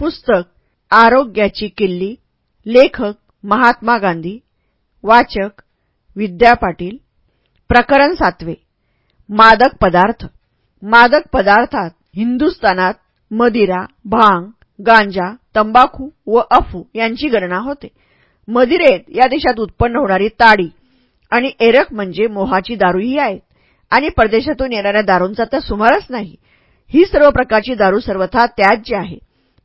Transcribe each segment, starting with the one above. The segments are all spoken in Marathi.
पुस्तक आरोग्याची किल्ली लेखक महात्मा गांधी वाचक विद्या पाटील प्रकरण सातवे मादक पदार्थ. मादक पदार्थात हिंदुस्थानात मदिरा भांग गांजा तंबाखू व अफू यांची गणना होते. मदिरेत या देशात उत्पन्न होणारी ताडी आणि एरक म्हणजे मोहाची दारूही आहेत. आणि परदेशातून येणाऱ्या दारूंचा तर सुमारच नाही. ही सर्व प्रकारची दारू सर्वथा त्याज्य आहे.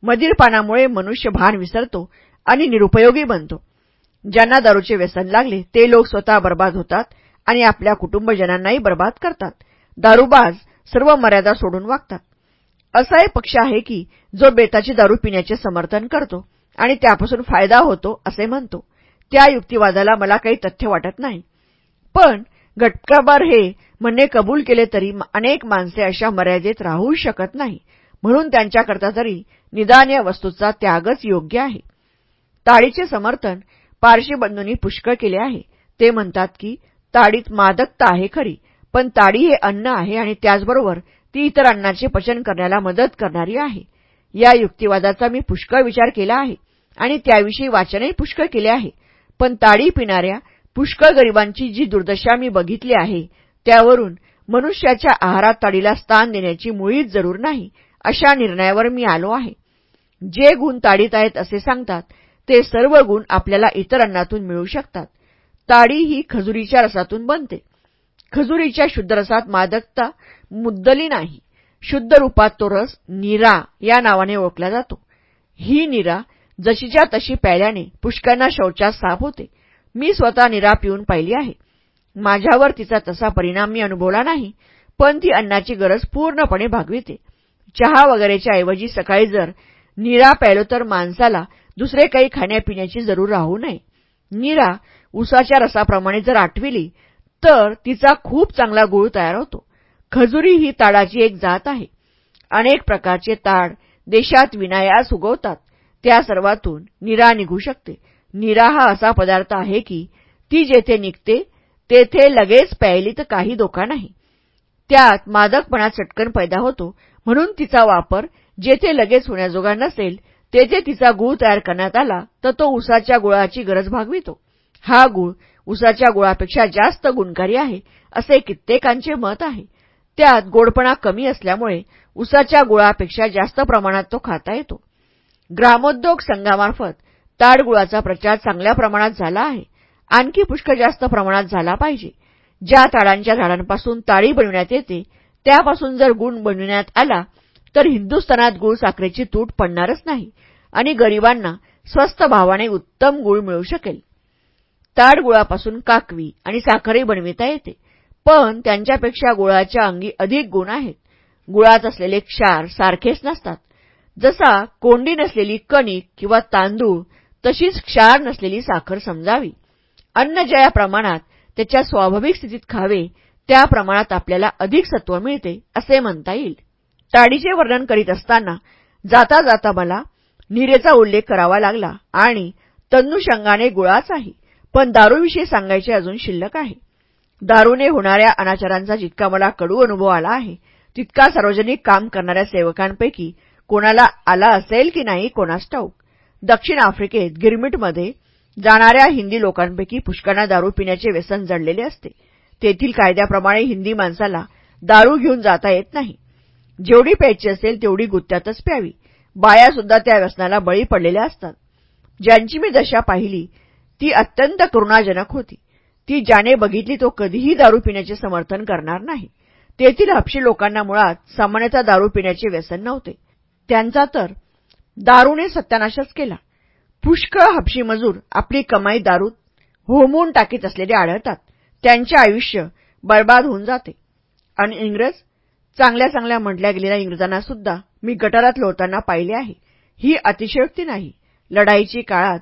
मदिरपानामुळे मनुष्य भान विसरतो आणि निरुपयोगी बनतो. ज्यांना दारूचे व्यसन लागले ते लोक स्वतः बर्बाद होतात आणि आपल्या कुटुंबजनांनाही बर्बाद करतात. दारूबाज सर्व मर्यादा सोडून वागतात. असा एक पक्ष आहे की जो बेताची दारू पिण्याचे समर्थन करतो आणि त्यापासून फायदा होतो असे म्हणतो. त्या युक्तिवादाला मला काही तथ्य वाटत नाही. पण घटकाबार हे म्हणणे कबूल केले तरी अनेक माणसे अशा मर्यादेत राहू शकत नाही. म्हणून त्यांच्याकरता तरी निदान या वस्तूचा त्यागच योग्य आहे. ताडीचे समर्थन पारशी बंधूंनी पुष्कळ केले आहे. ते म्हणतात की ताडीत मादकता आहे खरी पण ताडी हे अन्न आहे आणि त्याचबरोबर ती इतर अन्नाचे पचन करण्याला मदत करणारी आहे. या युक्तिवादाचा मी पुष्कळ विचार केला आहे आणि त्याविषयी वाचनही पुष्कळ केले आहे. पण ताडी पिणाऱ्या पुष्कळ गरिबांची जी दुर्दशा मी बघितली आहे त्यावरून मनुष्याच्या आहारात ताडीला स्थान देण्याची मुळीच जरूर नाही अशा निर्णयावर मी आलो आहे. जे गुण ताडीत आहेत असे सांगतात ते सर्व गुण आपल्याला इतर अन्नातून मिळू शकतात. ताडी ही खजुरीच्या रसातून बनते. खजुरीच्या शुद्ध रसात मादकता मुद्दली नाही. शुद्ध रूपात तो रस निरा या नावाने ओळखला जातो. ही निरा जशीच्या तशी प्यायल्याने पुष्कांना शौचास साफ होते. मी स्वतः निरा पिऊन पाहिली आहे. माझ्यावर तिचा तसा परिणाम मी अनुभवला नाही पण ती अन्नाची गरज पूर्णपणे भागविते. चहा वगैरेच्या ऐवजी सकाळी जर निरा प्यायलो तर माणसाला दुसरे काही खाण्यापिण्याची जरूर राहू नये. निरा उसाच्या रसाप्रमाणे जर आठविली तर तिचा खूप चांगला गुळ तयार होतो. खजुरी ही ताडाची एक जात आहे. अनेक प्रकारचे ताड देशात विनायास उगवतात. त्या सर्वातून निरा निघू शकते. निरा हा असा पदार्थ आहे की ती जेथे निघते तेथे लगेच प्यायली तर काही धोका नाही. त्यात मादकपणा चटकन पैदा होतो. म्हणून तिचा वापर जेथे लगेच होण्याजोगा नसेल तेथे तिचा गूळ तयार करण्यात आला तर तो उसाच्या गुळाची गरज भागवितो. हा गुळ उसाच्या गुळापेक्षा जास्त गुणकारी आहे असे कित्येकांचे मत आहे. त्यात गोडपणा कमी असल्यामुळे उसाच्या गुळापेक्षा जास्त प्रमाणात तो खाता येतो. ग्रामोद्योग संघामार्फत ताडगुळाचा प्रचार चांगल्या प्रमाणात झाला आहे. आणखी पुष्कळ जास्त प्रमाणात झाला पाहिजे. ज्या ताडांच्या झाडांपासून ताळी बनविण्यात येते त्यापासून जर गुण बनविण्यात आला तर हिंदुस्थानात गुळ साखरेची तूट पडणारच नाही आणि गरिबांना स्वस्त भावाने उत्तम गुळ मिळू शकेल. ताड गुळापासून काकवी आणि साखरही बनविता येते पण त्यांच्यापेक्षा गुळाच्या अंगी अधिक गुण आहेत. गुळात असलेले क्षार सारखेच नसतात. जसा कोंडी नसलेली कणिक किंवा तांदूळ तशीच क्षार नसलेली साखर समजावी. अन्न ज्या प्रमाणात त्याच्या स्वाभाविक स्थितीत खावे त्या प्रमाणात आपल्याला अधिक सत्व मिळते असे म्हणता येईल. ताडीचे वर्णन करीत असताना जाता जाता मला निरेचा उल्लेख करावा लागला आणि तन्नुषंगाने गुळाचाही पण दारूविषयी सांगायचे अजून शिल्लक आहे. दारूने होणाऱ्या अनाचारांचा जितका मला कडू अनुभव आला आहे तितका सार्वजनिक काम करणाऱ्या सेवकांपैकी कोणाला आला असेल की नाही कोणास ठाऊक. दक्षिण आफ्रिकेत गिरमिटमध्ये जाणाऱ्या हिंदी लोकांपैकी पुष्कळांना दारू पिण्याचे व्यसन जडलेले असते. तेथील कायद्याप्रमाणे हिंदी माणसाला दारू घेऊन जाता येत नाही. जेवढी प्यायची असेल तेवढी गुत्त्यातच प्यावी. बायासुद्धा त्या व्यसनाला बळी पडलेल्या असतात. ज्यांची मी दशा पाहिली ती अत्यंत करुणाजनक होती. ती ज्याने बघितली तो कधीही दारू पिण्याचे समर्थन करणार नाही. तेथील हपशी लोकांना मुळात सामान्यतः दारू पिण्याचे व्यसन नव्हते. त्यांचा तर दारूने सत्यानाशच केला. पुष्कळ हपशी मजूर आपली कमाई दारूत होमवून टाकीत असलेले आढळतात. त्यांचे आयुष्य बर्बाद होऊन जाते. आणि इंग्रज चांगल्या चांगल्या म्हटल्या गेलेल्या इंग्रजांना सुद्धा मी गटारात लोळताना पाहिले आहे. ही अतिशयोक्ती नाही. लढाईची काळात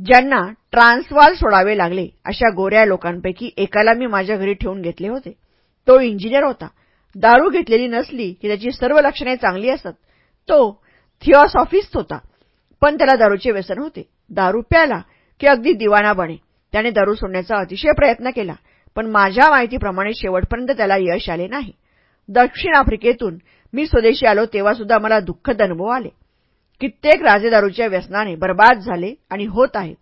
ज्यांना ट्रान्सवाल सोडावे लागले अशा गोऱ्या लोकांपैकी एकाला मी माझ्या घरी ठेवून घेतले होते. तो इंजिनियर होता. दारू घेतलेली नसली की त्याची सर्व लक्षणे चांगली असत. तो थिओसॉफिस्ट होता पण त्याला दारूचे व्यसन होते. दारू प्याला की अगदी दिवाना बने. त्याने दारू सोडण्याचा अतिशय प्रयत्न केला. पण माझ्या माहितीप्रमाणे शेवटपर्यंत त्याला यश आले नाही. दक्षिण आफ्रिकेतून मी स्वदेशी आलो तेव्हा सुद्धा मला दुःखद अनुभव आले. कित्येक राजेदारूच्या व्यसनाने बर्बाद झाले आणि होत आहेत.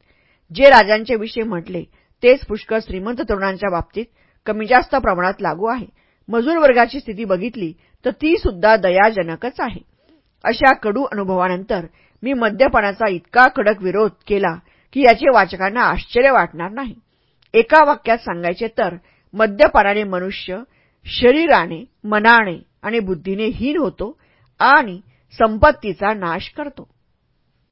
जे राजांचे विषय म्हटले तेच पुष्कळ श्रीमंत तरुणांच्या बाबतीत कमी जास्त प्रमाणात लागू आहे. मजूर वर्गाची स्थिती बघितली तर ती सुद्धा दयाजनकच आहे. अशा कडू अनुभवानंतर मी मद्यपानाचा इतका कडक विरोध केला की याचे वाचकांना आश्चर्य वाटणार नाही. एका वाक्यात सांगायचे तर मद्यपानाने मनुष्य शरीराने मनाने आणि बुद्धीने हीन होतो आणि संपत्तीचा नाश करतो.